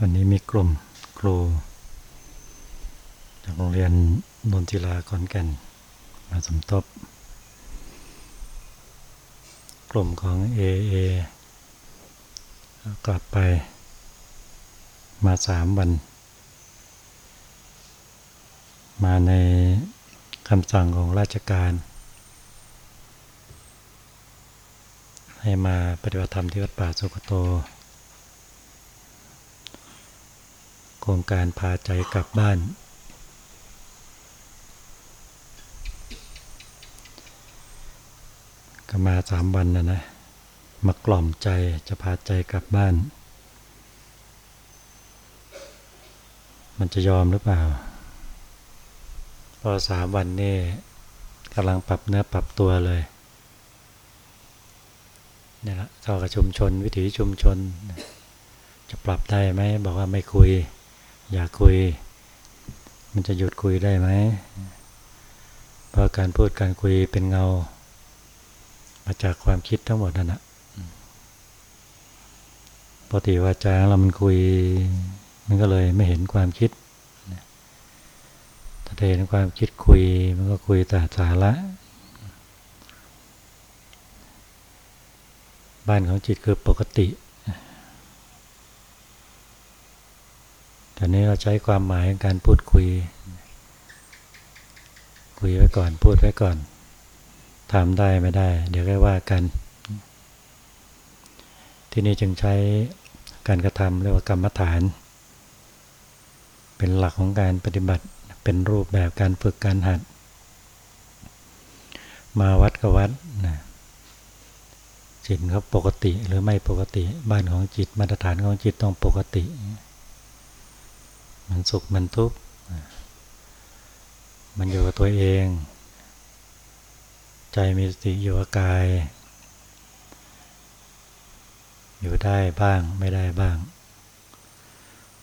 วันนี้มีกลุ่มครูจากโรงเรียนนนทิลาขอนแก่น มาสมทบ กลุ่มของ AA กลับไปมาสามวัน มาในคำสั่งของราชการ ให้มาปฏิบัติธรรมที่วัดป่าสุกโต โครงการพาใจกลับบ้าน ก็มาสามวันนะนะมากล่อมใจจะพาใจกลับบ้าน มันจะยอมหรือเปล่า พอสามวันนี่กำลังปรับเนื้อปรับตัวเลยนี่แหละเข้ากับชุมชนวิถีชุมชน จะปรับได้ไหม บอกว่าไม่คุย อย่าคุย มันจะหยุดคุยได้ไหมเพราะการพูดการคุยเป็นเงา มาจากความคิดทั้งหมดนั่นแหะปกติว่าจางเรามันคุย มันก็เลยไม่เห็นความคิดถ้าเห็นความคิดคุย มันก็คุยแต่สาระบ้านของจิตคือปกติ ต่นี้เราใช้ความหมายในการพูดคุย คุยไว้ก่อนพูดไว้ก่อนทำได้ไม่ได้ เดี๋ยวก็ว่ากัน ที่นี่จึงใช้การกระทำเรียกว่ากรรมฐาน เป็นหลักของการปฏิบัติเป็นรูปแบบการฝึกการหัด มาวัดกับวัดนะจิตเขาปกติหรือไม่ปกติ บ้านของจิตมาตรฐานของจิตต้องปกติ มันสุขมันทุกข์มันอยู่กับตัวเอง ใจมีสติอยู่กับกาย อยู่ได้บ้างไม่ได้บ้าง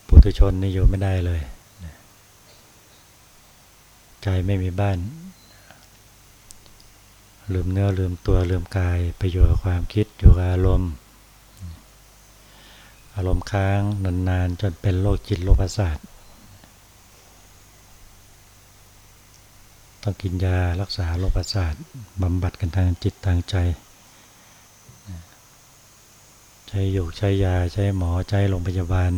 ปุถุชนนี่อยู่ไม่ได้เลย ใจไม่มีบ้าน ลืมเนื้อลืมตัวลืมกายไปอยู่กับความคิดอยู่กับอารมณ์อารมณ์ค้างนานๆจนเป็นโรคจิตโรคประสาท ต้องกินยารักษาโรคประสาทบำบัดกันทางจิตทางใจ ใช้อยู่ใช้ยาใช้หมอใช้โรงพยาบาล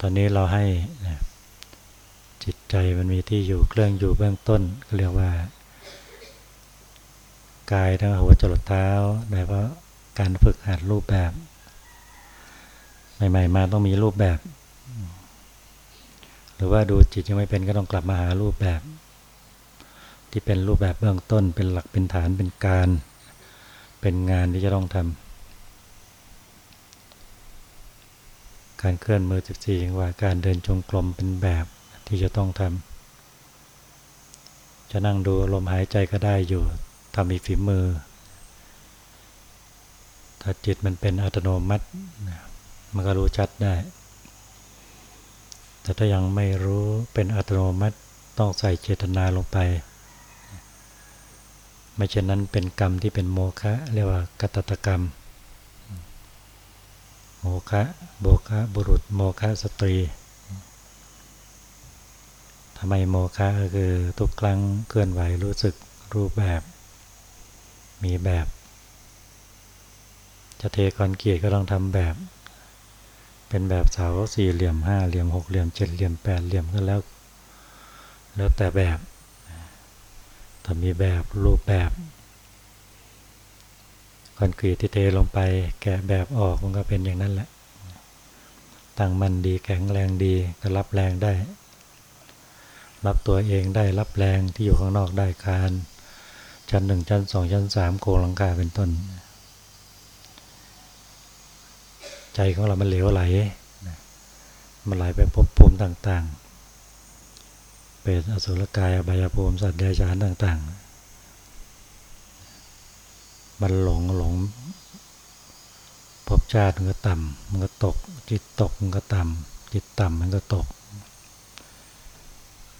ตอนนี้เราให้จิตใจมันมีที่อยู่เครื่องอยู่เบื้องต้นก็เรียกว่ากายทั้งหัวจรดเท้าโดยเพราะการฝึกหัดรูปแบบ ใหม่ ๆ มาต้องมีรูปแบบ หรือว่าดูจิตยังไม่เป็นก็ต้องกลับมาหารูปแบบ ที่เป็นรูปแบบเบื้องต้น เป็นหลักเป็นฐานเป็นการ เป็นงานที่จะต้องทำการเคลื่อนมือ14จังหวะการเดินจงกรมเป็นแบบที่จะต้องทำจะนั่งดูลมหายใจก็ได้อยู่ทำมีฝีมือ ถ้าจิตมันเป็นอัตโนมัติมันก็รู้ชัดได้ แต่ถ้ายังไม่รู้เป็นอัตโนมัติต้องใส่เจตนาลงไป ไม่เช่นนั้นเป็นกรรมที่เป็นโมฆะเรียกว่ากตตกรรม โมฆะโบคะบุรุษ โมฆะสตรีทำไมโมฆะก็คือทุกครั้งเคลื่อนไหวรู้สึกรูปแบบ มีแบบ จะเทคอนกรีตก็ต้องทำแบบ เป็นแบบเสาสี่เหลี่ยมห้าเหลี่ยมหกเหลี่ยมเจ็ดเหลี่ยมแปดเหลี่ยมก็แล้ว แล้วแต่แบบถ้ามีแบบรูปแบบคอนกรีตที่เทลงไปแกะแบบออกมันก็เป็นอย่างนั้นแหละตั้งมันดีแข็งแรงดีก็รับแรงได้ รับตัวเองได้รับแรงที่อยู่ข้างนอกได้คานชั้นหนึ่งชั้นสองชั้นสามโครงลังกาเป็นต้น ใจของเรามันเหลวไหลมันไหลไปภพภูมิต่างๆ เป็นอสุรกายอบายภูมิสัตว์เดรัจฉานต่างๆ มันหลงหลงภพชาติมันก็ต่ำมันก็ตก จิตตกมันก็ต่ำจิตต่ำมันก็ตก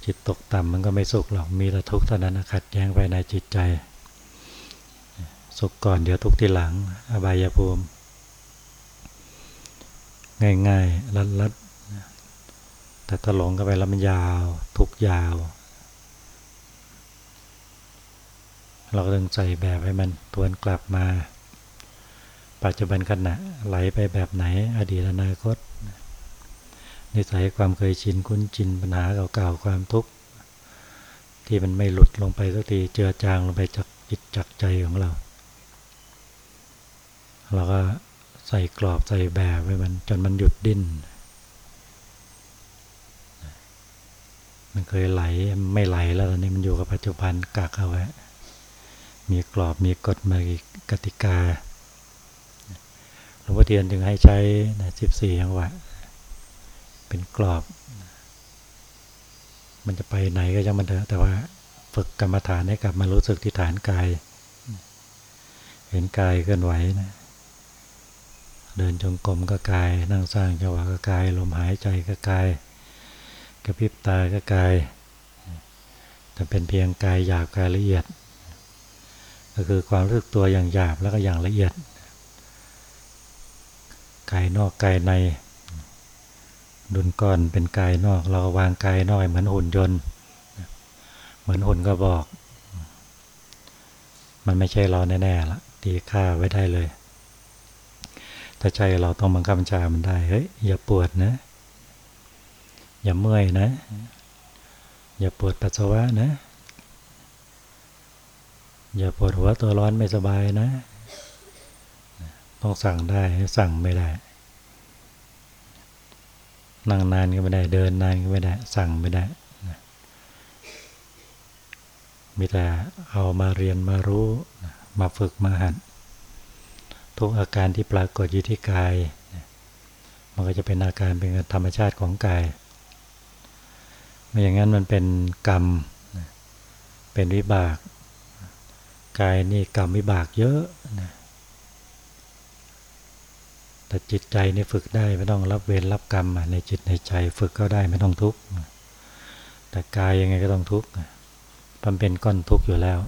จิตตกต่ำมันก็ไม่สุขหรอกมีแต่ทุกข์เท่านั้นขัดแย้งไปในจิตใจ สุขก่อนเดี๋ยวทุกข์ทีหลัง อบายภูมิ ง่ายๆลัดๆแต่ถ้าหลงเข้าไปแล้วมันยาว ทุกยาว เราก็ต้องใส่แบบให้มันทวนกลับมา ปัจจุบันขณะไหลไปแบบไหน อดีตอนาคตนิสัยความเคยชินคุ้นชินปัญหาเก่าๆความทุกข์ที่มันไม่หลุดลงไปสักทีเจือจางลงไปจากจิตจากใจของเราเราก็ ใส่กรอบใส่แบบไว้มันจนมันหยุดดิ้น มันเคยไหลไม่ไหลแล้วตอนนี้มันอยู่กับปัจจุบันกักเอาไว้ มีกรอบมีกฎมากติกา หลวงพ่อเทียนจึงให้ใช้สิบสี่จังหวะ เป็นกรอบ มันจะไปไหนก็ยังมันเถอะแต่ว่าฝึกกรรมฐานให้กลับมารู้สึกที่ฐานกาย เห็นกายเคลื่อนไหวนะ เดินจงกรมก็กาย นั่งสร้างจังหวะก็กาย ลมหายใจก็กาย กระพริบตาก็กาย แต่เป็นเพียงกายหยาบกายละเอียด ก็คือความรู้สึกตัวอย่างหยาบแล้วก็อย่างละเอียด กายนอกกายใน ดุลก้อนเป็นกายนอก เราก็วางกายนอกเหมือนหุ่นยนต์ เหมือนหุ่นก็บอก มันไม่ใช่เราแน่ๆละตีค่าไว้ได้เลย ถ้าใจเราต้องบังคับบัญชามันได้ เฮ้ย อย่าปวดนะ อย่าเมื่อยนะ อย่าปวดปัสสาวะนะ อย่าปวดหัวตัวร้อนไม่สบายนะ ต้องสั่งได้สั่งไม่ได้ นั่งนานก็ไม่ได้ เดินนานก็ไม่ได้ สั่งไม่ได้มีแต่เอามาเรียนมารู้ มาฝึกมาหัด ทุกอาการที่ปรากฏอยู่ที่กาย มันก็จะเป็นอาการเป็นธรรมชาติของกายไม่อย่างนั้นมันเป็นกรรม เป็นวิบาก กายนี่กรรมวิบากเยอะแต่จิตใจนี่ฝึกได้ไม่ต้องรับเวรรับกรรมในจิตในใจฝึกก็ได้ไม่ต้องทุกข์แต่กายยังไงก็ต้องทุกข์มันเป็นก้อนทุกข์อยู่แล้ว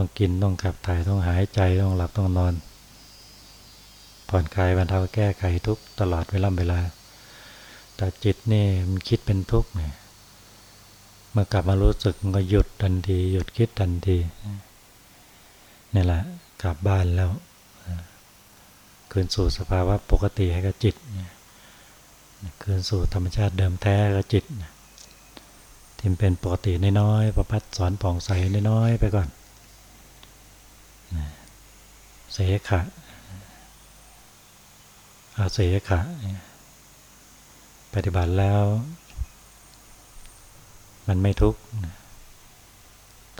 ต้องกินต้องขับถ่ายต้องหายใจต้องหลับต้องนอน ผ่อนคลายบรรเทาแก้ไขทุกตลอดเวลาเวลา แต่จิตนี่มันคิดเป็นทุกข์เนี่ยเมื่อกลับมารู้สึกมันก็หยุดทันที หยุดคิดทันทีนี่แหละ กลับบ้านแล้วคืนสู่สภาวะปกติให้กับจิตคืนสู่ธรรมชาติเดิมแท้กับจิตที่เป็นปกติน้อยๆประพัดสอนผ่องใสน้อยๆไปก่อน เสขะอาเสขะ ปฏิบัติแล้ว มันไม่ทุกข์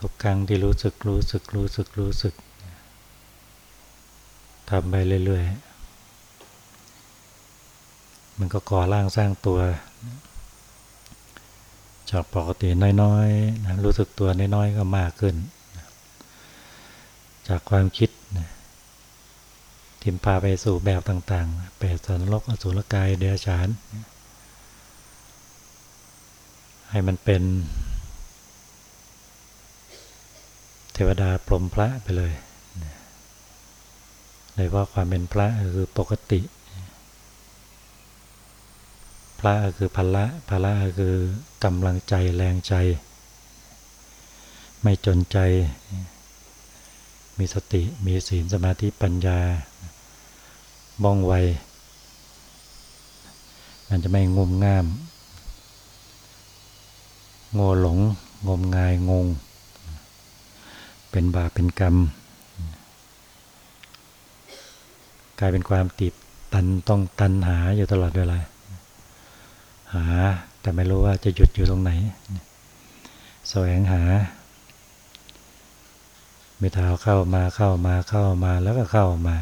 ทุกครั้งที่รู้สึกรู้สึกรู้สึกรู้สึกทำไปเรื่อยๆ มันก็ก่อร่างสร้างตัว จากปกติน้อยๆนะรู้สึกตัวน้อยๆก็มากขึ้น จากความคิดทิมพาไปสู่แบบต่างๆ เปรตสันลกอสุรกายเดรัจฉาน ให้มันเป็น เทวดาพรหมพระไปเลยเลยว่าความเป็นพระคือปกติ พระคือพละพละคือกำลังใจแรงใจ ไม่จนใจ มีสติ มีศีลสมาธิปัญญาบ้องไว มันจะไม่งมง่าม โง่หลง งมงายงง เป็นบาปเป็นกรรม กลายเป็นความติดตันต้องตันหาอยู่ตลอดเวลา หาแต่ไม่รู้ว่าจะหยุดอยู่ตรงไหน แสวงหา มีเท้าเข้ามาเข้ามาเข้ามาแล้วก็เข้ามา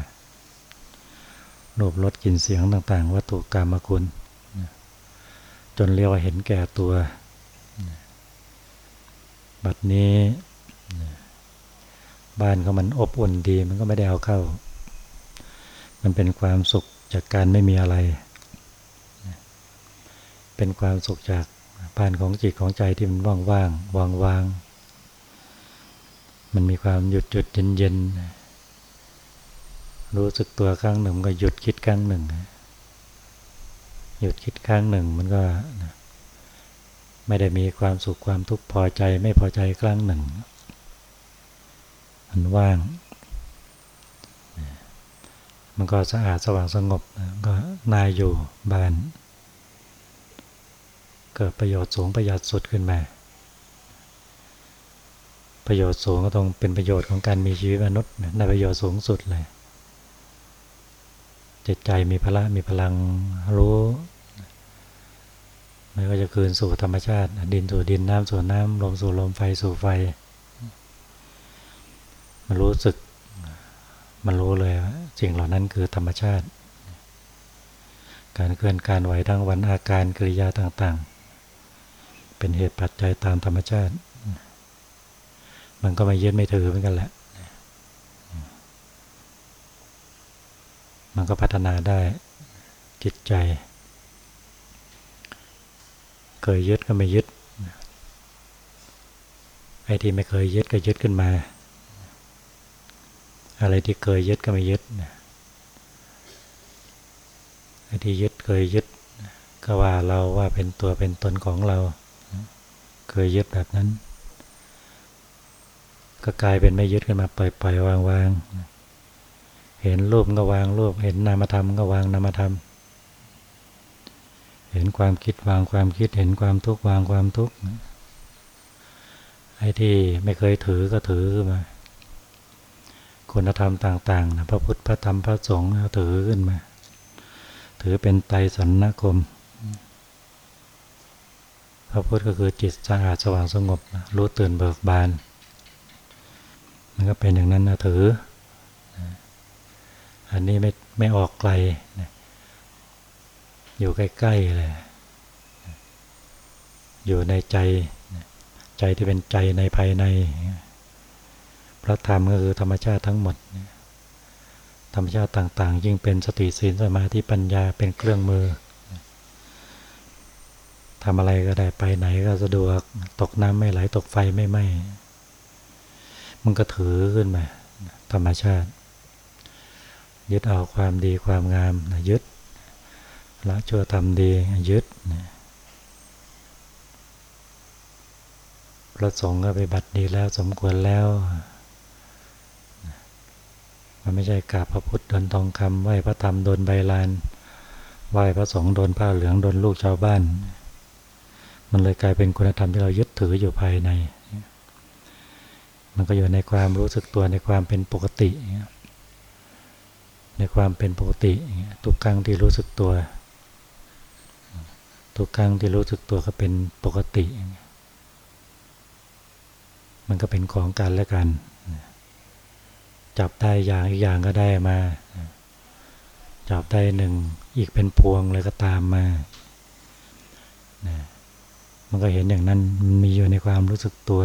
รูปรสกลิ่นเสียงต่าง ๆ วัตถุกรรมคุณ จนเรียกว่าเห็นแก่ตัว บัดนี้บ้านเขามันอบอุ่นดีมันก็ไม่ได้เอาเข้า มันเป็นความสุขจากการไม่มีอะไร เป็นความสุขจากบ้านของจิตของใจที่มันว่างๆว่างๆ มันมีความหยุดหยุดเย็นเย็นรู้สึกตัวครั้งหนึ่งก็หยุดคิดครั้งหนึ่ง หยุดคิดครั้งหนึ่งมันก็ไม่ได้มีความสุขความทุกข์พอใจไม่พอใจครั้งหนึ่งมันว่าง มันก็สะอาดสว่างสงบก็นายอยู่บ้าน เกิดประโยชน์สูงประหยัดสุดขึ้นมา ประโยชน์สูงก็ต้องเป็นประโยชน์ของการมีชีวิตมนุษย์ในประโยชน์สูงสุดเลยจิตใจมีพละมีพลังรู้มันก็จะคืนสู่ธรรมชาติ ดินสู่ดินน้ำสู่น้ำลมสู่ลมไฟสู่ไฟ มันรู้สึก มันรู้เลยสิ่งเหล่านั้นคือธรรมชาติ การเคลื่อนการไหวทั้งวันอาการกริยาต่างๆ เป็นเหตุปัจจัยตามธรรมชาติ มันก็ไม่ยึดไม่ถือเหมือนกันแหละ มันก็พัฒนาได้จิตใจ เคยยึดก็ไม่ยึด ไอ้ที่ไม่เคยยึดก็ยึดขึ้นมา อะไรที่เคยยึดก็ไม่ยึดไอ้ที่ยึดเคยยึด ก็ว่าเราว่าเป็นตัวเป็นตนของเรา เคยยึดแบบนั้น ก็กลายเป็นไม่ยึดขึ้นมาปล่อยปล่อยวางวางเห็นรูปก็วางรูป เห็นนามธรรมก็วางนามธรรม เห็นความคิดวางความคิด เห็นความทุกข์วางความทุกข์ไอ้ที่ไม่เคยถือก็ถือขึ้นมาคุณธรรมต่างๆนะพระพุทธพระธรรมพระสงฆ์ถือขึ้นมา ถือเป็นไตรสันนคม พระพุทธก็คือจิตสะอาดสว่างสงบ รู้ตื่นเบิกบาน มันก็เป็นอย่างนั้นนะถือ อันนี้ไม่ไม่ออกไกลอยู่ใกล้ๆเลยอยู่ในใจใจที่เป็นใจในภายใน พระธรรมก็คือธรรมชาติทั้งหมด ธรรมชาติต่าง ๆ ยิ่งเป็นสติสีนสมาธิปัญญาเป็นเครื่องมือทำอะไรก็ได้ไปไหนก็สะดวกตกน้ำไม่ไหลตกไฟไม่ไหม้ มันก็ถือขึ้นมาธรรมชาติ ยึดเอาความดีความงามนะยึดละชั่วทำดียึดนะพระสงฆ์ก็ไปบัตรดีแล้วสมควรแล้ว มันไม่ใช่กราบพระพุทธโดนทองคำไหว้พระธรรมโดนใบลานไหว้พระสงฆ์โดนผ้าเหลืองโดนลูกชาวบ้าน มันเลยกลายเป็นคุณธรรมที่เรายึดถืออยู่ภายใน มันก็อยู่ในความรู้สึกตัวในความเป็นปกติในความเป็นปกติทุกครั้งที่รู้สึกตัว ทุกครั้งที่รู้สึกตัวก็เป็นปกติ มันก็เป็นของกันและกัน จับได้อย่างอีกอย่างก็ได้มา จับได้หนึ่งอีกเป็นพวงเลยก็ตามมา มันก็เห็นอย่างนั้นมีอยู่ในความรู้สึกตัว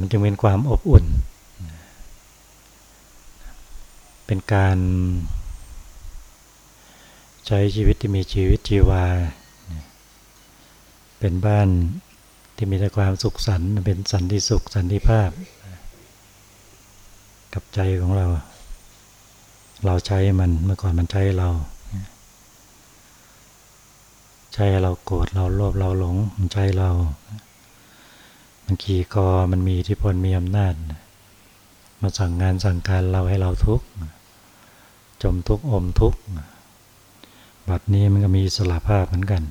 มันจึงเป็นความอบอุ่น เป็นการใช้ชีวิตที่มีชีวิตชีวา เป็นบ้านที่มีแต่ความสุขสันต์เป็นสันติสุขสันติภาพ กับใจของเรา เราใช้มันเมื่อก่อนมันใช้เรา ใช้เราโกรธเราโลภเราหลงมันใช้เรา มันขี่คอมันมีอิที่พลมีอำนาจ มาสั่งงานสั่งการเราให้เราทุกข์จมทุกข์อมทุกข์บัดนี้มันก็มีอิสระภาพเหมือนกัน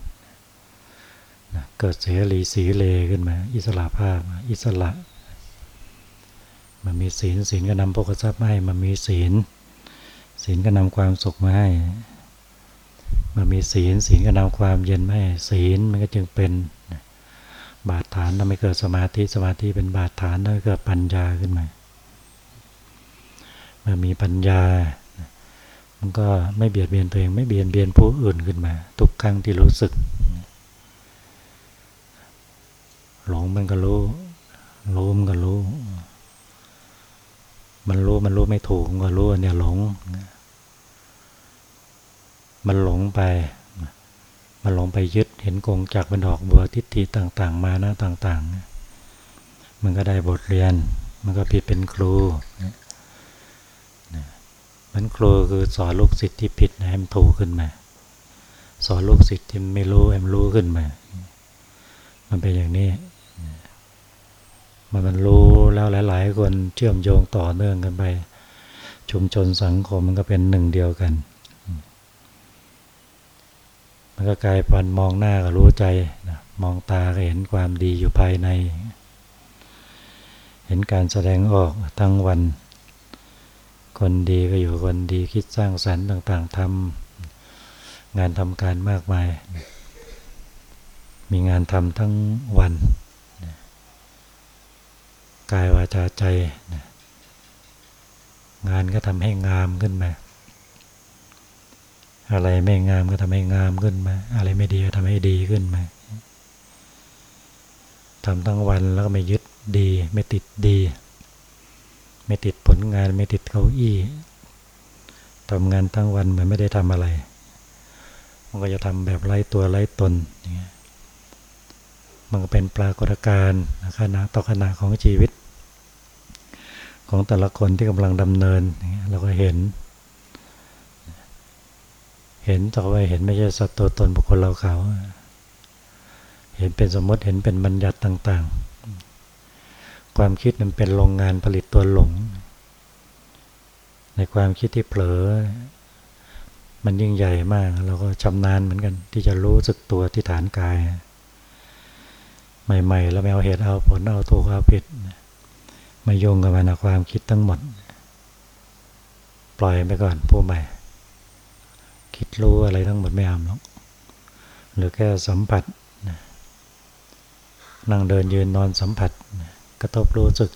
เกิดเสรีสีเลขึ้นมา อิสระภาพ อิสระ มันมีศีลศีลก็นำโภคทรัพย์มาให้ มันมีศีล ศีลก็นำความสุขมาให้ มันมีศีลศีลก็นำความเย็นมาให้ศีลมันก็จึงเป็น บาดฐานทำให้เกิดสมาธิสมาธิเป็นบาดฐานทำให้เกิดปัญญาขึ้นมาเมื่อมีปัญญา มันก็ไม่เบียดเบียนตัวเองไม่เบียดเบียนผู้อื่นขึ้นมา ทุกครั้งที่รู้สึก หลงมันก็รู้รู้มันก็รู้ มันรู้มันรู้ไม่ถูกก็รู้เนี่ยหลง มันหลงไป มันหลงไปยึดเห็นกงจากเป็นดอกบัวทิฏฐิต่างๆ มานะต่างๆ มันก็ได้บทเรียน มันก็ผิดเป็นครูมันครูคือสอนลูกศิษย์ที่ผิดนะให้มันถูกขึ้นมา สอนลูกศิษย์ที่ไม่รู้ให้มันรู้ขึ้นมา มันเป็นอย่างนี้ มันมันรู้แล้วหลาย ๆ คนเชื่อมโยงต่อเนื่องกันไป ชุมชนสังคมมันก็เป็นหนึ่งเดียวกัน มันก็กลายพันมองหน้าก็รู้ใจนะมองตาก็เห็นความดีอยู่ภายใน เห็นการแสดงออกทั้งวัน คนดีก็อยู่คนดีคิดสร้างสรรค์ต่างๆทำงานทำการมากมาย มีงานทำทั้งวันกายวาจาใจ งานก็ทำให้งามขึ้นมา อะไรไม่งามก็ทำให้งามขึ้นมา อะไรไม่ดีก็ทำให้ดีขึ้นมาทำทั้งวันแล้วก็ไม่ยึดดี ไม่ติดดี ไม่ติดผลงานไม่ติดเก้าอี้ทำงานทั้งวันเหมือนไม่ได้ทำอะไร มันก็จะทำแบบไร้ตัวไร้ตนอย่างเงี้ยมันก็เป็นปรากฏการณ์ขณะต่อขณะของชีวิต ของแต่ละคนที่กำลังดำเนินเราก็เห็น เห็นต่อไปเห็นไม่ใช่สัตว์ตัวตนบุคคลเราเขา เห็นเป็นสมมติเห็นเป็นบัญญัติต่าง ๆ ความคิดมันเป็นโรงงานผลิตตัวหลง ในความคิดที่เผลอ มันยิ่งใหญ่มากเราก็ชำนาญเหมือนกัน ที่จะรู้สึกตัวที่ฐานกาย ใหม่ๆแล้วไม่เอาเหตุเอาผลเอาถูกเอาผิดไม่โยงกับมันความคิดทั้งหมด ปล่อยไปก่อนผู้ใหม่ คิดรู้อะไรทั้งหมดไม่เอาหรอกหรือแค่สัมผัสนั่งเดินยืนนอนสัมผัสกระทบรู้สึก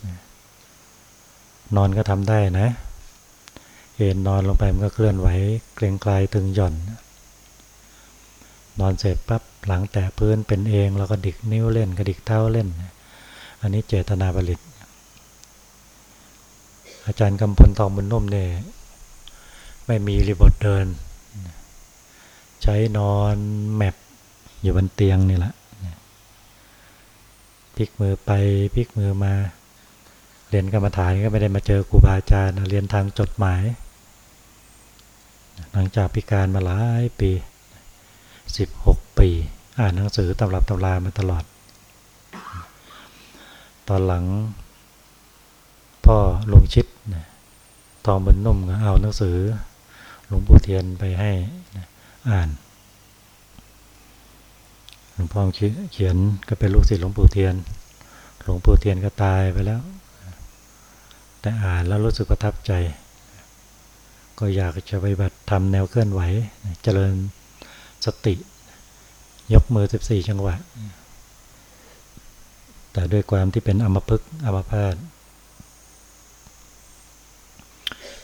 นอนก็ทำได้นะเอ็นนอนลงไปมันก็เคลื่อนไหวเกรงกลายตึงหย่อน นอนเสร็จปั๊บหลังแตะพื้นเป็นเองเราก็ดิกนิ้วเล่นกระดิกเท้าเล่น อันนี้เจตนาผลิต อาจารย์กำพลทองบุญนุ่มเนี่ยไม่มีรีบทเดิน ใช้นอนแมปอยู่บนเตียงนี่แหละพลิกมือไปพลิกมือมา เรียนกรรมฐานก็ไม่ได้มาเจอครูบาอาจารย์เรียนทางจดหมาย หลังจากพิการมาหลายปี 16 ปี อ่านหนังสือตำรับตำรามาตลอด ตอนหลัง พ่อลงชิดทองบนนุ่มก็เอาหนังสือหลวงปู่เทียนไปให้ อ่านหลวงพ่อเขียนก็เป็นลูกศิษย์หลวงปู่เทียน หลวงปู่เทียนก็ตายไปแล้ว แต่อ่านแล้วรู้สึกประทับใจ ก็อยากจะไปบัติทำแนวเคลื่อนไหว เจริญสติ ยกมือ 14 จังหวะ แต่ด้วยความที่เป็นอมพึกอมพาต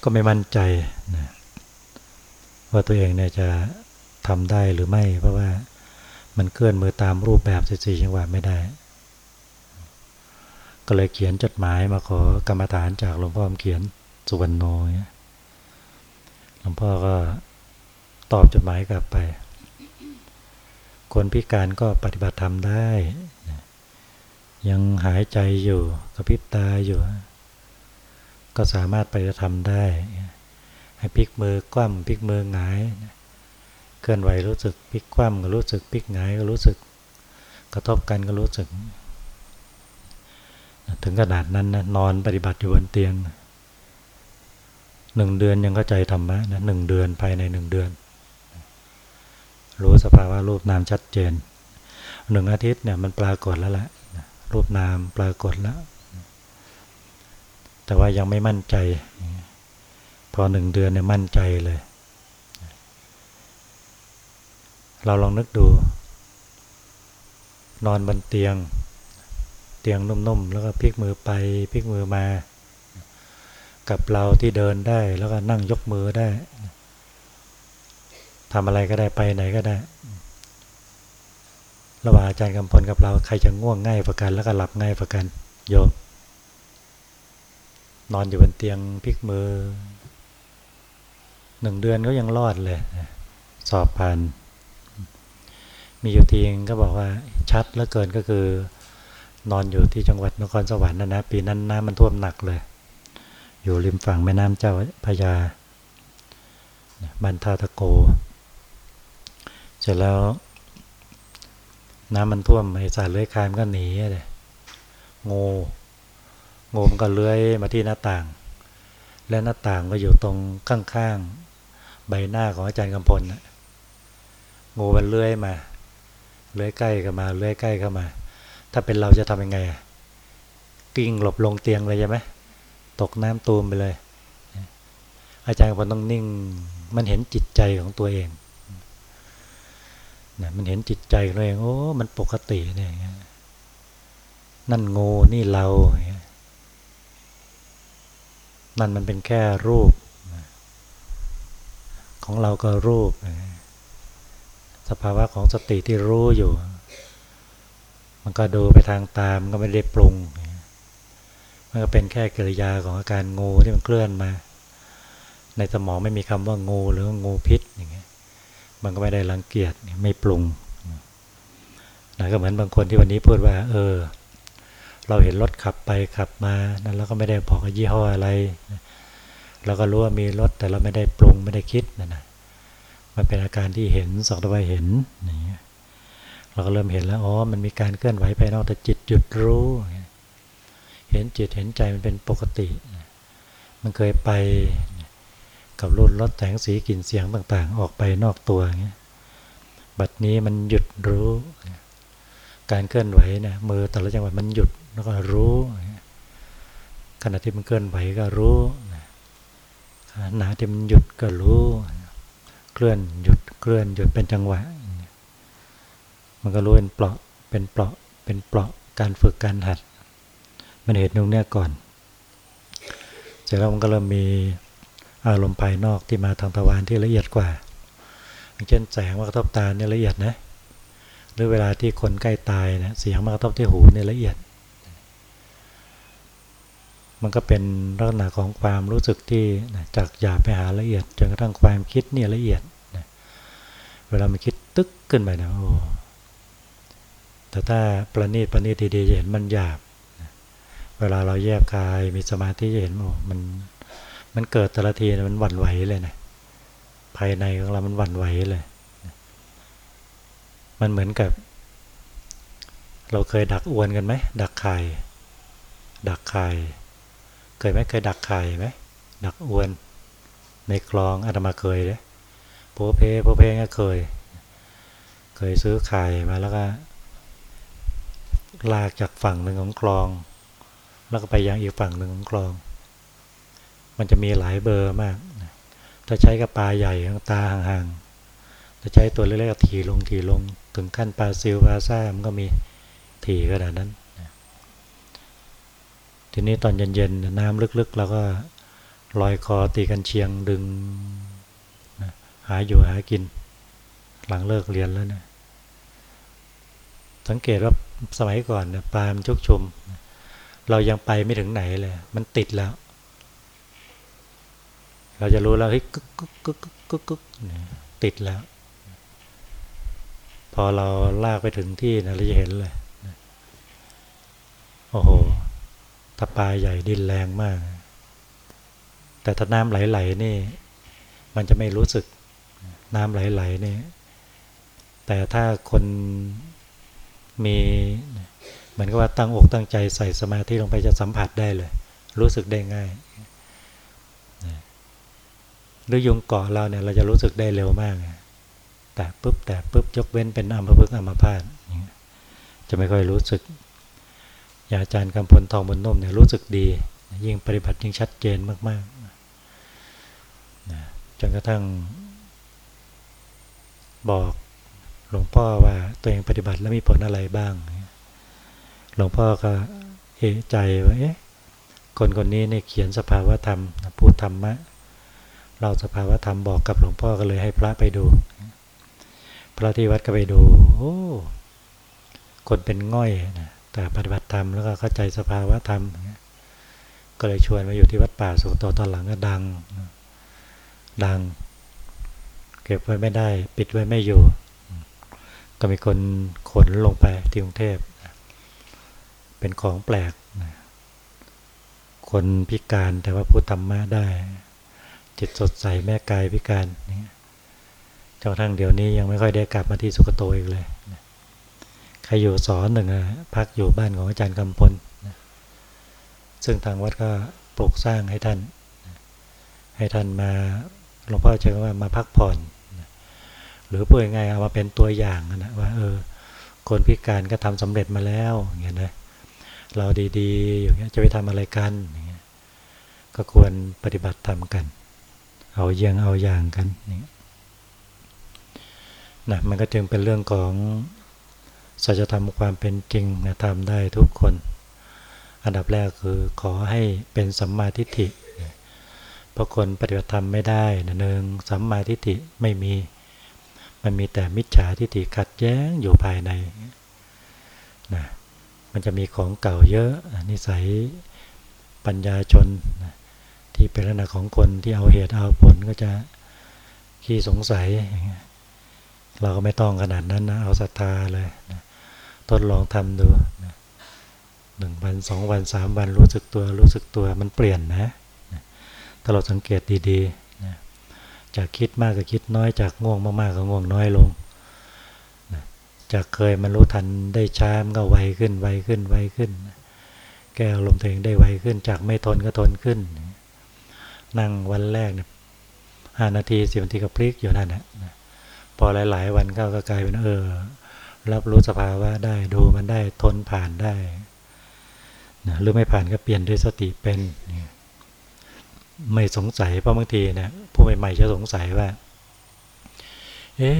ก็ไม่มั่นใจนะว่าตัวเองเนี่ยจะ ทำได้หรือไม่ เพราะว่ามันเคลื่อนมือตามรูปแบบสี่จังหวะไม่ได้ ก็เลยเขียนจดหมายมาขอกรรมฐานจากหลวงพ่อเขียนสุวรรณโนหลวงพ่อก็ตอบจดหมายกลับไป คนพิการก็ปฏิบัติธรรมได้ ยังหายใจอยู่กระพริบตาอยู่ ก็สามารถไปทำได้ ให้พลิกมือกล้ำพลิกมือหงาย เคลื่อนไหวรู้สึกพลิกคว่ำก็รู้สึกพลิกหงายก็รู้สึก กระทบกันก็รู้สึก ถึงขนาดนั้นนะนอนปฏิบัติอยู่บนเตียงหนึ่งเดือนยังเข้าใจธรรมะนะหนึ่งเดือนภายในหนึ่งเดือน รู้สภาวะรูปนามชัดเจนหนึ่งอาทิตย์เนี่ยมันปรากฏแล้วแหละรูปนามปรากฏแล้ว แต่ว่ายังไม่มั่นใจ พอหนึ่งเดือนเนี่ยมั่นใจเลย เราลองนึกดู นอนบนเตียง เตียงนุ่มๆ แล้วก็พลิกมือไปพลิกมือมา กับเราที่เดินได้แล้วก็นั่งยกมือได้ทำอะไรก็ได้ไปไหนก็ได้ ระหว่างอาจารย์กำพลกับเราใครจะง่วงง่ายประกัน แล้วก็หลับง่ายประกัน โยมนอนอยู่บนเตียงพลิกมือหนึ่งเดือนก็ยังรอดเลย สอบผ่าน มีอยู่ทีงก็บอกว่าชัดแล้วเกินก็คือนอนอยู่ที่จังหวัดนครสวรรค์นะนะปีนั้นน้ำมันท่วมหนักเลย อยู่ริมฝั่งแม่น้ำเจ้าพยาบันทาตะโก เสร็จแล้วน้ำมันท่วมไอ้สารเลื้อยคลายมันก็หนีเลยงูงูมันก็เลื้อยมาที่หน้าต่าง และหน้าต่างก็อยู่ตรงข้างๆใบหน้าของอาจารย์กำพลงูมันเลื้อยมา เลื้อยใกล้เข้ามาเลื้อยใกล้เข้ามา ถ้าเป็นเราจะทำยังไงกิ้งหลบลงเตียงเลยใช่ไหมตกน้ำตูมไปเลย อาจารย์กำพลต้องนิ่งมันเห็นจิตใจของตัวเองนะมันเห็นจิตใจของตัวเองโอ้มันปกติเนี่ยนั่นงูนี่เรานั่นมันเป็นแค่รูป ของเราก็รูป สภาวะของสติที่รู้อยู่ มันก็ดูไปทางตามก็ไม่ได้ปรุง มันก็เป็นแค่กิริยาของอาการงูที่มันเคลื่อนมา ในสมองไม่มีคำว่างูหรืองูพิษอย่างเงี้ย มันก็ไม่ได้รังเกียจไม่ปรุงนะก็เหมือนบางคนที่วันนี้พูดว่า เออ เราเห็นรถขับไปขับมานั้นเราก็ไม่ได้บอกยี่ห้ออะไรเราก็รู้ว่ามีรถแต่เราไม่ได้ปรุงไม่ได้คิดนะนะ มันเป็นอาการที่เห็นสองตัวเห็นอย่างเงี้ยเราก็เริ่มเห็นแล้วอ๋อมันมีการเคลื่อนไหวภายนอกแต่จิตหยุดรู้ เห็นจิตเห็นใจมันเป็นปกติ มันเคยไปกับรุ่นรถแสงสีกลิ่นเสียงต่าง ๆ ออกไปนอกตัวอย่างเงี้ยบัดนี้มันหยุดรู้ การเคลื่อนไหวนี่ยมือแต่ละจังหวะมันหยุดแล้วก็รู้ขณะที่มันเคลื่อนไหวก็รู้ขณะที่มันหยุดก็รู้ เคลื่อนหยุดเคลื่อนหยุดเป็นจังหวะ มันก็รู้เป็นเปราะเป็นเปราะเป็นเปราะการฝึกการหัด มันเห็นตรงเนี้ก่อน เสร็จแล้วมันก็เริ่มมีอารมณ์ภายนอกที่มาทางตะวันที่ละเอียดกว่าอย่างเช่นแสงมากระทบตาเนี่ยละเอียดนะหรือเวลาที่คนใกล้ตายนะเสียงมากระทบที่หูเนี่ยละเอียด มันก็เป็นลักษณะของความรู้สึกที่จากหยาบไปหาละเอียดจนกระทั่งความคิดเนี่ยละเอียดเวลามันคิดตึกขึ้นไปนะโอ้แต่ถ้าประณีตประณีตดีๆจะเห็นมันหยาบเวลาเราแยบคายมีสมาธิจะเห็นโอ้มันมันเกิดแต่ละทีมันหวั่นไหวเลยนะภายในของเรามันหวั่นไหวเลยมันเหมือนกับ เราเคยดักอวนกันไหมดักไข่ดักไข่ เคยไหมเคยดักไข่ไหมดักอวน ในคลองอาตมาเคยเลยโพเพโพเพก็เคย เคยซื้อไข่มาแล้วก็ลากจากฝั่งหนึ่งของคลอง แล้วก็ไปยังอีกฝั่งหนึ่งของคลอง มันจะมีหลายเบอร์มาก ถ้าใช้กับปลาใหญ่ตาห่างๆถ้าใช้ตัวเล็กๆก็ถีลงถีลง ถึงขั้นปลาซิลปลาซ่ามันก็มีถีขนาดนั้น ทีนี้ตอนเย็นๆน้ำลึกๆเราก็ลอยคอตีกันเชียงดึงหาอยู่หากิน หลังเลิกเรียนแล้วเนี่ยสังเกตว่าสมัยก่อนเนี่ยปลามชุกชุม เรายังไปไม่ถึงไหนเลย มันติดแล้ว เราจะรู้แล้วเฮ้ยกึกกึกกึกกึกกึกติดแล้ว พอเราลากไปถึงที่นะเราจะเห็นเลย โอ้โห ถ้าปลาใหญ่ดินแรงมาก แต่ถ้าน้ำไหลๆนี่ มันจะไม่รู้สึกน้ำไหลๆนี่ แต่ถ้าคนมีเหมือนกับว่าตั้งอกตั้งใจใส่สมาธิลงไปจะสัมผัสได้เลย รู้สึกได้ง่ายหรือยุงเกาะเราเนี่ยเราจะรู้สึกได้เร็วมาก แต่ปุ๊บแต่ปุ๊บยกเว้นเป็นอัมพฤกษ์อัมพาตจะไม่ค่อยรู้สึก อย่างอาจารย์กำพลทองบนนุ่มเนี่ยรู้สึกดี ยิ่งปฏิบัติยิ่งชัดเจนมากๆจนกระทั่งบอกหลวงพ่อว่าตัวเองปฏิบัติแล้วมีผลอะไรบ้าง หลวงพ่อก็เอะใจว่าเอ๊ะคนคนนี้เนี่ยเขียนสภาวธรรมพูดธรรมะ เราสภาวธรรมบอกกับหลวงพ่อก็เลยให้พระไปดู พระที่วัดก็ไปดู โอ้ คนเป็นง่อยนะ แต่ปฏิบัติธรรมแล้วก็เข้าใจสภาวะธรรม ก็เลยชวนมาอยู่ที่วัดป่าสุโตตอนหลังก็ดัง ดัง เก็บไว้ไม่ได้ ปิดไว้ไม่อยู่ ก็มีคนขนลงไปที่กรุงเทพ เป็นของแปลก คนพิการแต่ว่าพูดธรรมะได้ จิตสดใสแม่กายพิการจนทั้งเดี๋ยวนี้ยังไม่ค่อยได้กลับมาที่สุกโตอีกเลย ใครอยู่สอนหนึ่งพักอยู่บ้านของอาจารย์กำพล ซึ่งทางวัดก็ปลูกสร้างให้ท่าน ให้ท่านมาหลวงพ่อเชื่อว่ามาพักผ่อน หรือพูดง่ายๆเอามาเป็นตัวอย่างนะว่าเออคนพิการก็ทำสำเร็จมาแล้วอย่างเงี้ยนะเราดีๆอย่างเงี้ยจะไปทำอะไรกันอย่างเงี้ยก็ควรปฏิบัติทำกัน เอาเยี่ยงเอาอย่างกันนี่นะมันก็จึงเป็นเรื่องของ สัจธรรมความเป็นจริงนะทำได้ทุกคน อันดับแรกคือขอให้เป็นสัมมาทิฏฐิเพราะคนปฏิบัติธรรมไม่ได้นะหนึ่งสัมมาทิฏฐิไม่มี มันมีแต่มิจฉาทิฏฐิขัดแย้งอยู่ภายในนะมันจะมีของเก่าเยอะนิสัยปัญญาชนนะที่เป็นลักษณะของคนที่เอาเหตุเอาผลก็จะขี้สงสัย เราก็ไม่ต้องขนาดนั้นนะ เอาศรัทธาเลยนะ ทดลองทำดูหนึ่งวันสองวันสามวันรู้สึกตัวรู้สึกตัวมันเปลี่ยนนะถ้าเราสังเกตดีๆจากคิดมากก็คิดน้อย จากง่วงมากๆก็ง่วงน้อยลงจากเคยมันรู้ทันได้ช้ามันก็ไวขึ้นไวขึ้นไวขึ้น แก้อารมณ์ตัวเองได้ไวขึ้น จากไม่ทนก็ทนขึ้น นั่งวันแรกเนี่ยห้านาทีสิบนาทีก็พลิกอยู่นั่นแหละพอหลาย ๆ วันก็กลายเป็นเออ รับรู้สภาวะได้ดูมันได้ทนผ่านได้นะหรือไม่ผ่านก็เปลี่ยนด้วยสติเป็น ไม่สงสัยเพราะบางทีเนี่ยผู้ใหม่ๆจะสงสัยว่า เอ๊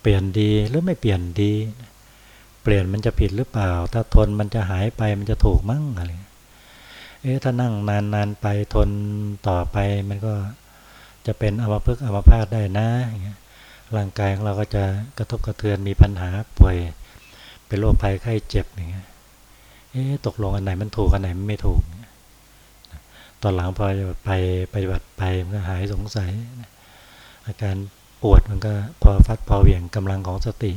เปลี่ยนดีหรือไม่เปลี่ยนดี เปลี่ยนมันจะผิดหรือเปล่า ถ้าทนมันจะหายไปมันจะถูกมั้งอะไรเอ๊ะถ้านั่งนานๆไปทนต่อไปมันก็จะเป็นอมพึกอมพาตได้นะ ร่างกายของเราก็จะกระทบกระเทือนมีปัญหาป่วยเป็นโรคภัยไข้เจ็บอย่างเงี้ยเอ๊ะตกลงอันไหนมันถูกอันไหนมันไม่ถูก ตอนหลังพอไปปฏิบัติไปมันก็หายสงสัย อาการปวดมันก็พอฟัดพอเหวี่ยงกำลังของสติ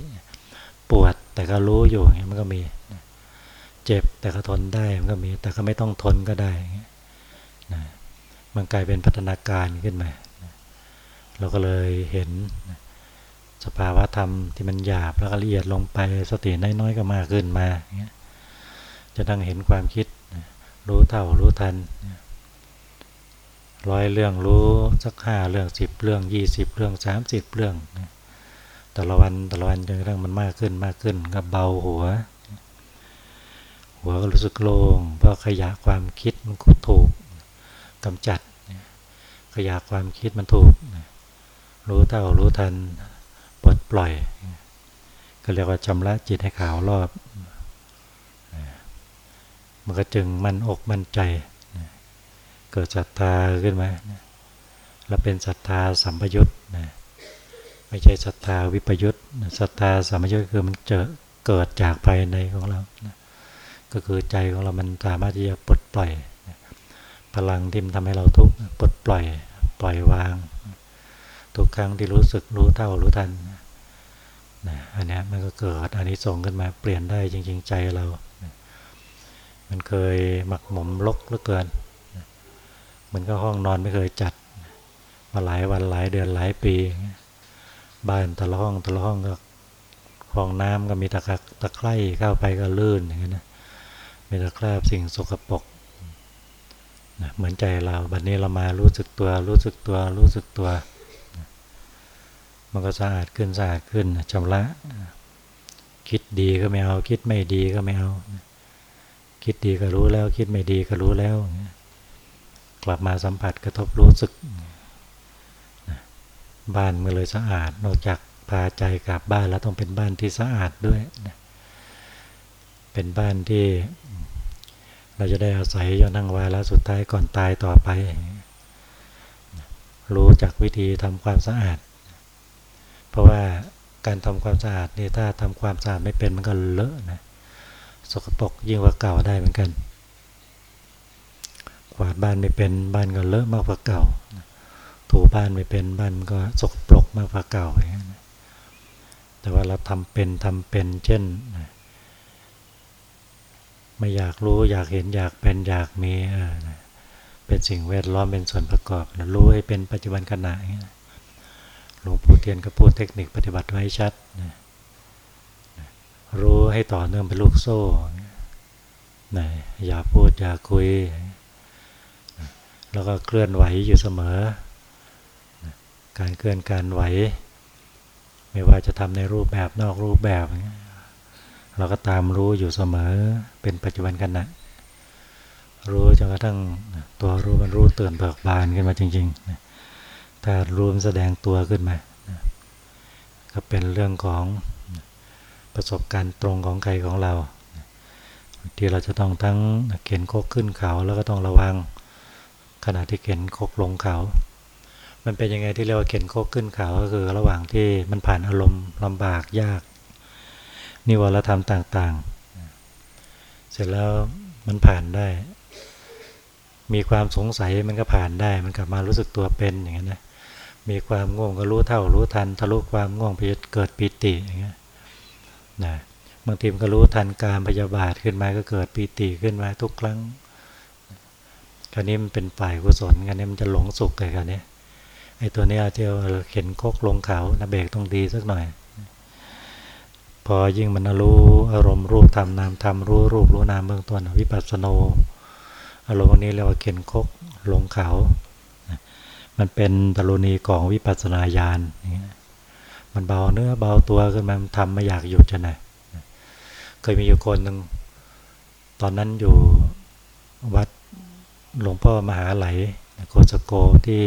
ปวดแต่ก็รู้อยู่มันก็มี เจ็บแต่ก็ทนได้มันก็มี แต่ก็ไม่ต้องทนก็ได้นะมันกลายเป็นพัฒนาการขึ้นมา เราก็เลยเห็น สภาวะธรรมที่มันหยาบแล้วก็ละเอียดลงไปสติน้อยๆก็มากขึ้นมาจะต้องเห็นความคิดรู้เท่ารู้ทันร้อยเรื่องรู้สักห้าเรื่องสิบเรื่องยี่สิบเรื่องสามสิบเรื่องแต่ละวันแต่ละวันจนกระทั่งมันมากขึ้นมากขึ้นก็เบาหัว หัวก็รู้สึกโล่งเพราะขยะความคิดมันถูกกำจัดขยะความคิดมันถูก รู้เท่ารู้ทัน ปลดปล่อย ก็เรียกว่าชำระจิตให้ขาวรอบ มันก็จึงมันอกมั่นใจ เกิดศรัทธาขึ้นมาแล้วเป็นศรัทธาสัมปยุตนะไม่ใช่ศรัทธาวิปยุตศรัทธาสัมปยุตคือมันเจอเกิดจากภายในของเรานะก็คือใจของเรามันสามารถที่จะปลดปล่อยพลังที่มันทำให้เราทุกข์ปลดปล่อยปล่อยวาง ทุกครั้งที่รู้สึกรู้เท่ารู้ทัน นะอันนี้มันก็เกิดอันนี้ส่งขึ้นมาเปลี่ยนได้จริง ๆ ใจเรานะมันเคยหมักหมมลกเหลือเกินมันก็ห้องนอนไม่เคยจัดมาหลายวันหลายเดือนหลายปี บ้านแต่ละห้องแต่ละห้องก็ห้องน้ำก็มีตะกักตะไคร่เข้าไปก็ลื่นอย่างนี้นะมีตะคราบสิ่งสกปรกนะเหมือนใจเราบัดนนี้เรามารู้สึกตัวรู้สึกตัวรู้สึกตัว มันก็สะอาดขึ้นสะอาดขึ้นชำระ คิดดีก็ไม่เอา คิดไม่ดีก็ไม่เอา คิดดีก็รู้แล้ว คิดไม่ดีก็รู้แล้ว กลับมาสัมผัสกระทบรู้สึก บ้านมันเลยสะอาด นอกจากพาใจกลับบ้านแล้วต้องเป็นบ้านที่สะอาดด้วย เป็นบ้านที่เราจะได้อาศัยจนนั่งวาแล้วสุดท้ายก่อนตายต่อไป รู้จักวิธีทำความสะอาด เพราะว่าการทำความสะอาดนี่ถ้าทำความสะอาดไม่เป็นมันก็เลอะนะสกปรกยิ่งกว่าเก่าได้เหมือนกันกวาดบ้านไม่เป็นบ้านก็เลอะมากกว่าเก่าถูบ้านไม่เป็นบ้านก็สกปรกมากกว่าเก่าอย่างนี้แต่ว่าเราทำเป็นทำเป็นเช่นไม่อยากรู้อยากเห็นอยากเป็นอยากมีเป็นสิ่งแวดล้อมเป็นส่วนประกอบรู้ให้เป็นปัจจุบันขณะอย่างนี้ หลวงปู่เทียนก็พูดเทคนิคปฏิบัติไว้ชัดนะรู้ให้ต่อเนื่องเป็นลูกโซ่นะอย่าพูดอย่าคุย แล้วก็เคลื่อนไหวอยู่เสมอ การเคลื่อนการไหว ไม่ว่าจะทำในรูปแบบนอกรูปแบบ เราก็ตามรู้อยู่เสมอเป็นปัจจุบันขณะรู้จนกระทั่งตัวรู้มันรู้เตือนเบิกบานขึ้นมาจริงๆ ถ้ารู้มแสดงตัวขึ้นมาก็เป็นเรื่องของประสบการณ์ตรงของใครของเรา ที่เราจะต้องทั้งเข็นโคกขึ้นเขาแล้วก็ต้องระวังขณะที่เข็นโคกลงเขา มันเป็นยังไงที่เรียกว่าเข็นโคกขึ้นเขาก็คือระหว่างที่มันผ่านอารมณ์ลำบากยาก นิวรธรรมต่างๆ เสร็จแล้วมันผ่านได้ มีความสงสัยมันก็ผ่านได้ มันกลับมารู้สึกตัวเป็นอย่างนี้นะ มีความง่วงก็รู้เท่ารู้ทันทะลุความง่วงไปเกิดปิติอย่างเงี้ยนะบางทีมันก็รู้ทันการพยาบาทขึ้นมาก็เกิดปิติขึ้นมาทุกครั้งคราวนี้มันเป็นฝ่ายกุศลกันนี้มันจะหลงสุขเลยกันนี้ไอ้ตัวนี้อาจจะเข็นโคกลงเขานะเบรกต้องดีสักหน่อย พอยิ่งมันรู้อารมณ์รูปธรรมนามธรรมรู้รูปรู้นามเบื้องต้นวิปัสสโนอารมณ์นี้เรียกว่าเข็นโคกลงเขา มันเป็นตรุณีของวิปัสสนาญาณมันเบาเนื้อเบาตัวขึ้นมาทำไม่อยากหยุดจะไหนเคยมีอยู่คนหนึ่งตอนนั้นอยู่วัดหลวงพ่อมหาไหลโคสโกที่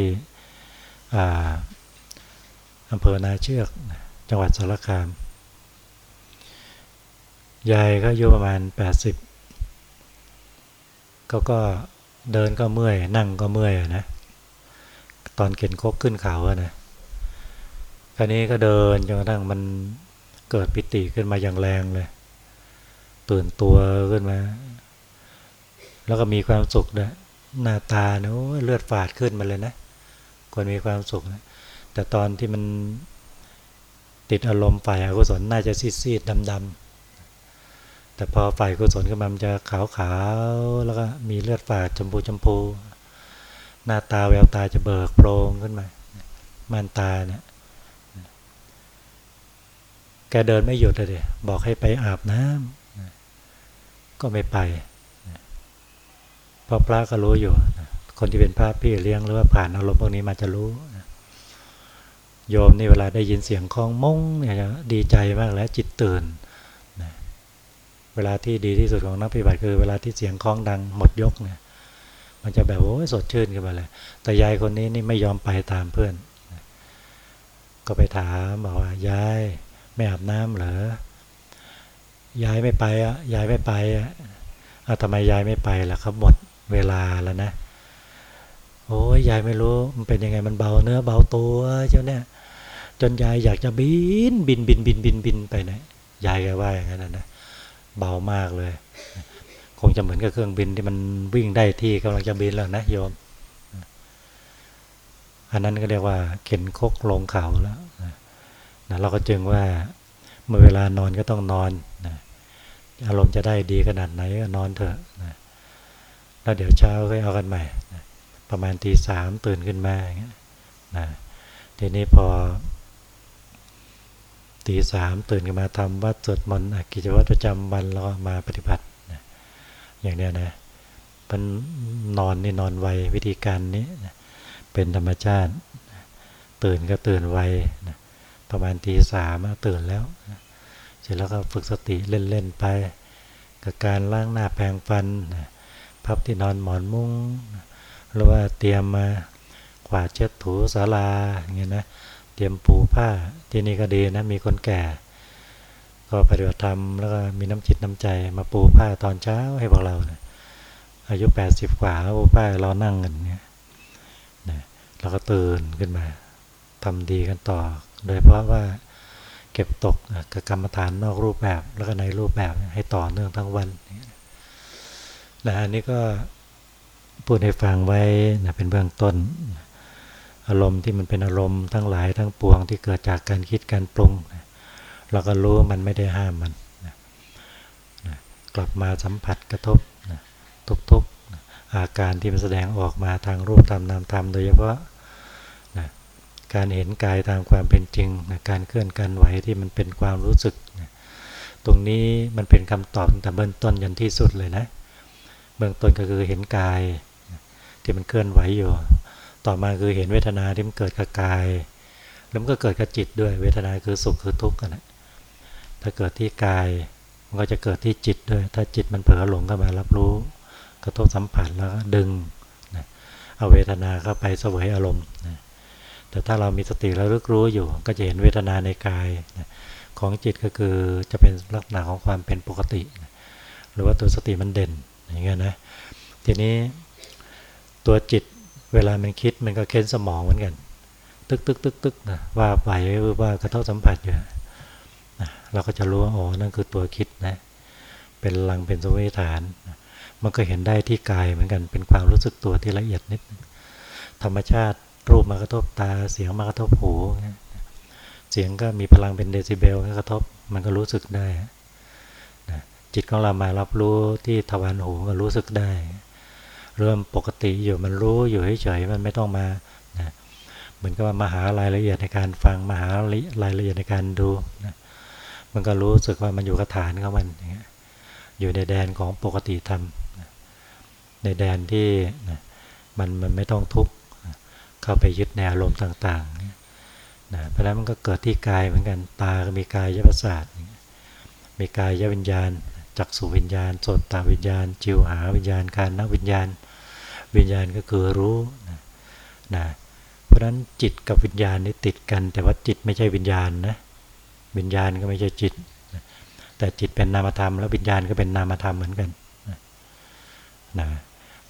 อำเภอนาเชือก จังหวัดสารคาม ยายก็อายุประมาณ 80เขาก็เดินก็เมื่อย นั่งก็เมื่อยนะ ตอนเข็นคกขึ้นเขาอะนะคราวนี้ก็เดินจนกระทั่งมันเกิดปิติขึ้นมาอย่างแรงเลย ตื่นตัวขึ้นมา แล้วก็มีความสุขด้วยหน้าตาเนะเลือดฝาดขึ้นมาเลยนะคนมีความสุขนะแต่ตอนที่มันติดอารมณ์ฝ่ายอกุศลน่าจะซีดๆดำๆแต่พอฝ่ายกุศลขึ้นมามันจะขาวๆแล้วก็มีเลือดฝาดชมพูชมพู หน้าตาแววตาจะเบิกโพรงขึ้นมาม่านตาเนี่ยแกเดินไม่หยุดเลย บอกให้ไปอาบน้ำก็ไม่ไปพอพระก็รู้อยู่ คนที่เป็นพระพี่เลี้ยงหรือว่าผ่านอารมณ์พวกนี้มาจะรู้ โยมนี่เวลาได้ยินเสียงคล้องมงเนี่ยดีใจมากแล้วจิตตื่น เวลาที่ดีที่สุดของนักปฏิบัติคือ เวลาที่เสียงคล้องดังหมดยกเนี่ย มันจะแบบโอ้ยสดชื่นขึ้นมาเลย แต่ยายคนนี้นี่ไม่ยอมไปตามเพื่อน ก็ไปถามบอกว่ายายไม่อาบน้ำเหรอยายไม่ไปอะยายไม่ไปอะเอาทำไมยายไม่ไปล่ะครับหมดเวลาแล้วนะโอ้ยยายไม่รู้มันเป็นยังไงมันเบาเนื้อเบาตัวเจ้าเนี่ย จนยายอยากจะบินบินบินบินบินบินไปไหนยายแกว่าอย่างนั้นนะเบามากเลย คงจะเหมือนกับเครื่องบินที่มันวิ่งได้ที่กำลังจะบินแล้วนะโยม อันนั้นก็เรียกว่า เข็นคกลงเขาแล้วนะเราก็จึงว่าเมื่อเวลานอนก็ต้องนอนนะอารมณ์จะได้ดีขนาดไหนก็นอนเถอะนะแล้วเดี๋ยวเช้าค่อยเอากันใหม่นะประมาณตีสามตื่นขึ้นมาอย่างเงี้ยนะทีนี้พอตีสามตื่นขึ้นมาทำวัดสวดมนต์กิจวัตรประจำวันเราก็มาปฏิบัติ อย่างเนี้ยนะมันนอนนี่นอนไววิธีการนี้นะเป็นธรรมชาติ ตื่นก็ตื่นไวนะประมาณตีสามตื่นแล้วนะเสร็จแล้วก็ฝึกสติเล่นๆไป กับการล้างหน้าแปรงฟันนะพับที่นอนหมอนมุง้งหรือว่าเตรียมมากวาดเช็ดถูศาลาอย่างเงี้ยนะเตรียมปูผ้าที่นี่ก็ดีนะมีคนแก่ ก็ปฏิบัติธรรมแล้วก็มีน้ำจิตน้ำใจมาปูผ้าตอนเช้าให้พวกเรานะอายุแปดสิบกว่าปูผ้าเรานั่งกันเนี่ยนะเราก็ตื่นขึ้นมาทำดีกันต่อ โดยเพราะว่าเก็บตกกับกรรมฐานนอกรูปแบบ แล้วก็ในรูปแบบให้ต่อเนื่องทั้งวันนะอันนี้ก็พูดให้ฟังไว้นะเป็นเบื้องต้น อารมณ์ที่มันเป็นอารมณ์ทั้งหลายทั้งปวงที่เกิดจากการคิดการปรุง เราก็รู้มันไม่ได้ห้ามมันกลับมาสัมผัสกระทบทุกอาการที่มันแสดงออกมาทางรูปธรรมนามธรรมโดยเฉพาะนะการเห็นกายตามความเป็นจริงนะการเคลื่อนการไหวที่มันเป็นความรู้สึกนะตรงนี้มันเป็นคำตอบตั้งแต่เบื้องต้นยันที่สุดเลยนะ เบื้องต้นก็คือเห็นกายที่มันเคลื่อนไหวอยู่ ต่อมาคือเห็นเวทนาที่มันเกิดกับกาย แล้วมันก็เกิดกับจิตด้วย เวทนาคือสุขคือทุกข์นะ ถ้าเกิดที่กาย มันก็จะเกิดที่จิตด้วย ถ้าจิตมันเผลอหลงเข้ามารับรู้ กระทบสัมผัสแล้วก็ดึงนะเอาเวทนาเข้าไปเสวยอารมณ์นะแต่ถ้าเรามีสติแล้วรึกรู้อยู่ ก็จะเห็นเวทนาในกายนะของจิตก็คือจะเป็นลักษณะของความเป็นปกตินะหรือว่าตัวสติมันเด่นอย่างเงี้ยนะทีนี้ตัวจิตเวลามันคิดมันก็เค้นสมองเหมือนกัน ตึกตึกตึกตึกนะว่าไปว่ากระทบสัมผัสอยู่ นะเราก็จะรู้ว่าอ๋อนั่นคือตัวคิดนะ เป็นลังเป็นสวิฐาน มันก็เห็นได้ที่กายเหมือนกัน เป็นความรู้สึกตัวที่ละเอียดนิด ธรรมชาติรูปมากระทบตา เสียงมากระทบหูเสียงก็มีพลังเป็นเดซิเบลกระทบ มันก็รู้สึกได้นะจิตของเรามารับรู้ที่ทวารหูก็รู้สึกได้ เริ่มปกติอยู่มันรู้อยู่เฉยๆมันไม่ต้องมานะเหมือนกับมาหารายละเอียดในการฟังมาหารายละเอียดในการดูนะ มันก็รู้สึกว่ามันอยู่กับฐานของมันอย่างเงี้ยอยู่ในแดนของปกติธรรม ในแดนที่มันมันไม่ต้องทุกข์เข้าไปยึดในอารมณ์ต่างๆนะเพราะนั้นมันก็เกิดที่กายเหมือนกันตาก็มีกายยประสาทมีกายยวิญญาณจักสุวิญญาณโสตาวิญญาณ จิวหาวิญญาณการนักวิญญาณ วิญญาณก็คือรู้นะนะเพราะนั้นจิตกับวิญญาณนี่ติดกัน แต่ว่าจิตไม่ใช่วิญญาณนะ วิญญาณก็ไม่ใช่จิต แต่จิตเป็นนามธรรม แล้ววิญญาณก็เป็นนามธรรมเหมือนกันนะ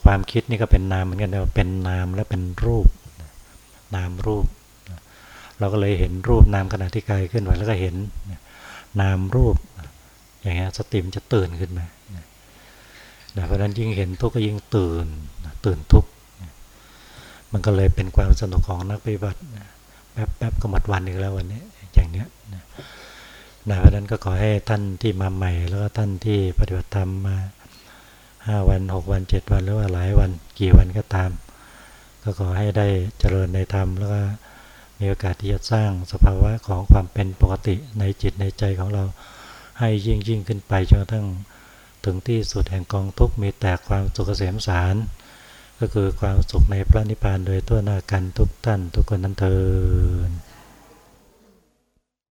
ความคิดนี่ก็เป็นนามเหมือนกันแต่เป็นนามและเป็นรูป นามรูป เราก็เลยเห็นรูปนามขณะที่กายขึ้นไหวแล้วก็เห็นนามรูป อย่างเงี้ยสติมจะตื่นขึ้นมาเพราะนั้นยิ่งเห็นทุกข์ก็ยิ่งตื่นตื่นทุกข์มันก็เลยเป็นความสนุกของนักปฏิบัติแป๊บๆก็หมดวันอีกแล้ววันนี้ อย่างเนี้ยนะเพราะนั้นก็ขอให้ท่านที่มาใหม่ แล้วก็ท่านที่ปฏิบัติธรรมมาห้าวันหกวันเจ็ดวันหรือว่าหลายวันกี่วันก็ตาม ก็ขอให้ได้เจริญในธรรม แล้วก็มีโอกาสที่จะสร้างสภาวะของความเป็นปกติในจิตในใจของเราให้ยิ่งยิ่งขึ้นไปจนกระทั่งถึงที่สุดแห่งกองทุกมีแต่ความสุขเกษมสาร ก็คือความสุขในพระนิพพานโดยตัวหน้ากันทุกท่านทุกคนนั้นเถิด